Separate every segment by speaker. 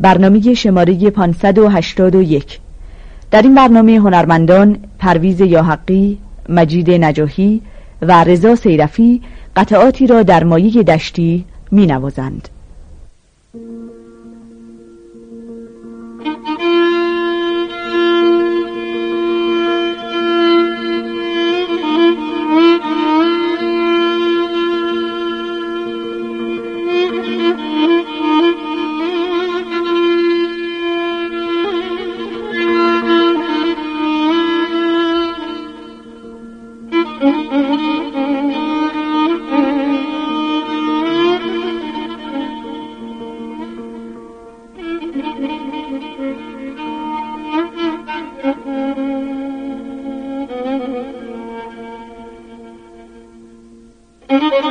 Speaker 1: برنامه شماره 581 در این برنامه هنرمندان پرویز یاحقی، مجید نجاهی و رضا سیرفی قطعاتی را در مایه دشتی می نوازند. Mm-hmm.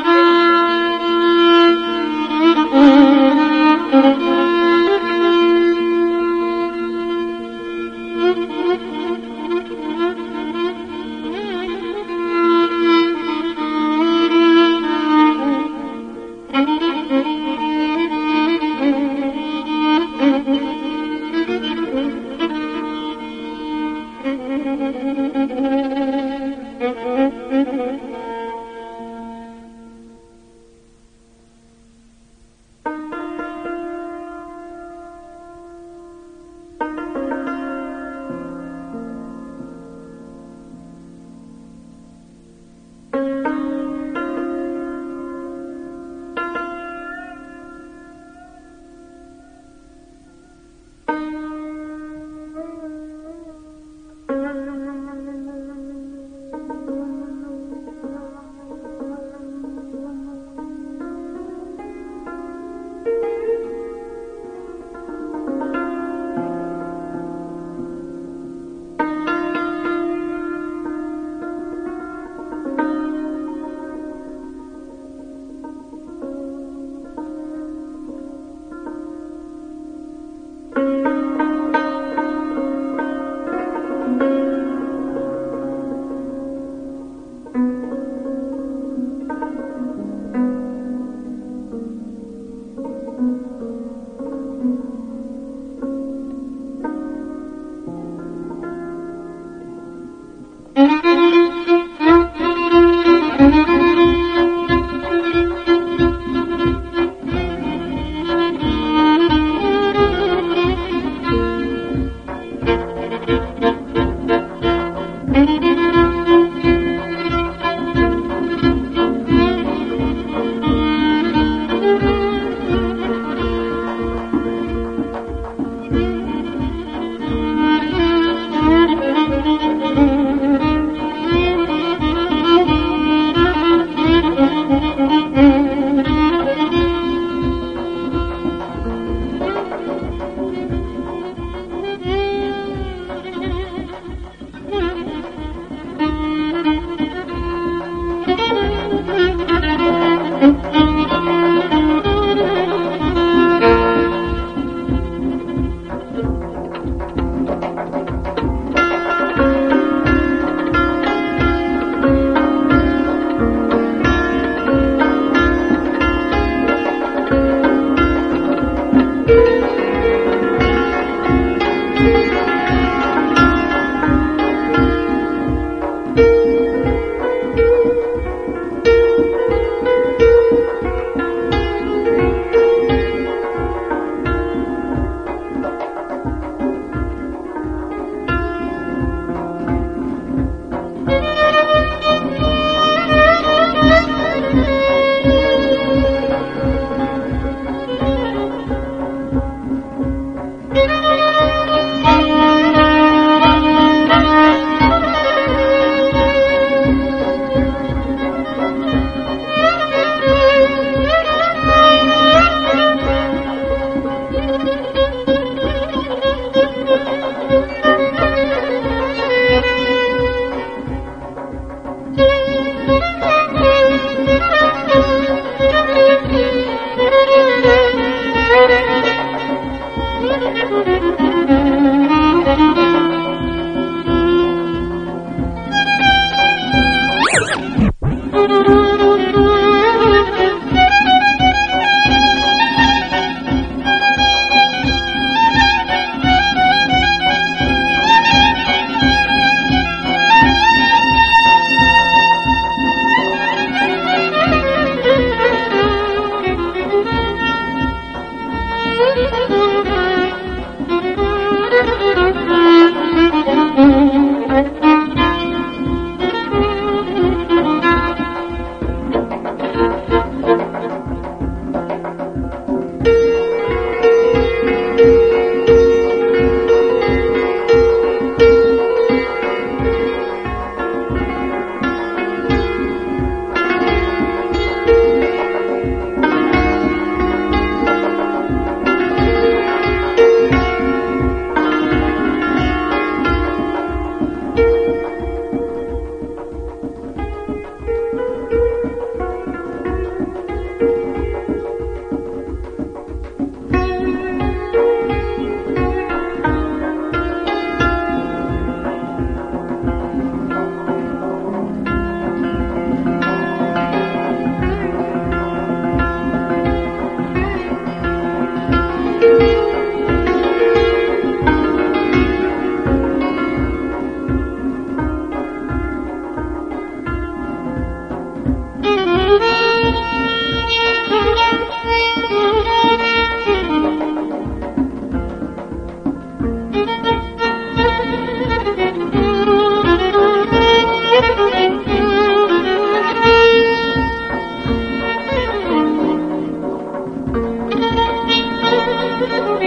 Speaker 1: Thank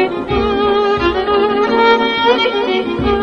Speaker 1: you.